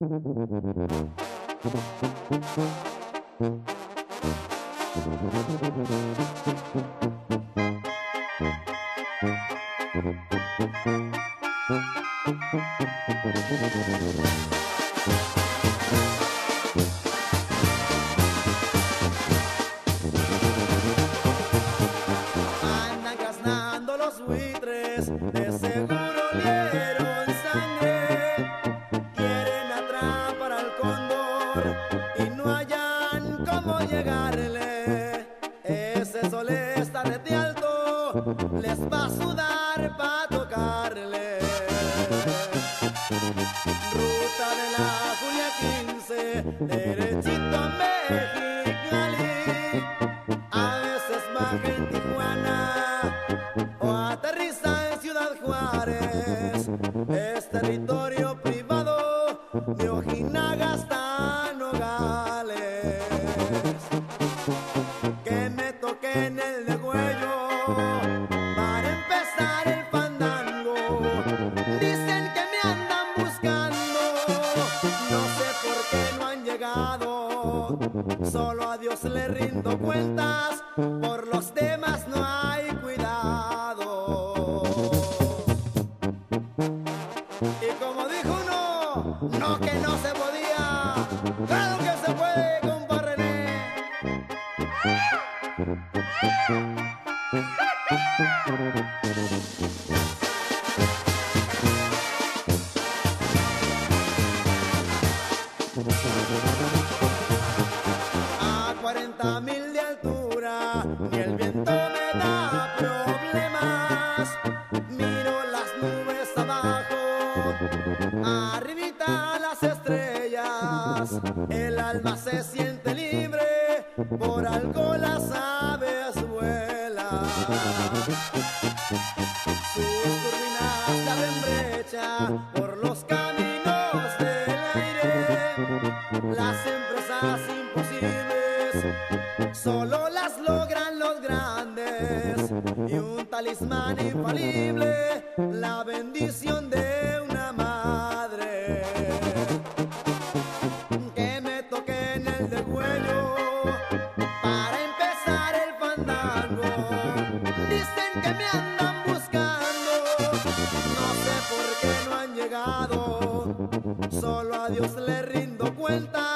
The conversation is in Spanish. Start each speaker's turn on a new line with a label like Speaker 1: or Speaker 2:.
Speaker 1: Thank you. Y no hayan cómo llegarle. Ese sol está de alto, les va a sudar para tocarle. Ruta de la Julia 15, derechito a Mexicali. A veces baja en Tijuana o aterriza en Ciudad Juárez. Es territorio privado de Ojinaga toquen el degüello para empezar el fandango. Dicen que me andan buscando, no sé por qué no han llegado. Solo a Dios le rindo cuentas, por los demás no hay cuidado. Y como dijo uno, no que no se podía, claro que se puede, A 40 mil de altura, ni el viento me da problemas. Miro las nubes abajo, arribita las estrellas. El alma se siente talismán infalible, la bendición de una madre. Que me toquen el degüello para que me andan buscando, no sé por qué no han llegado. Solo a Dios le rindo demás.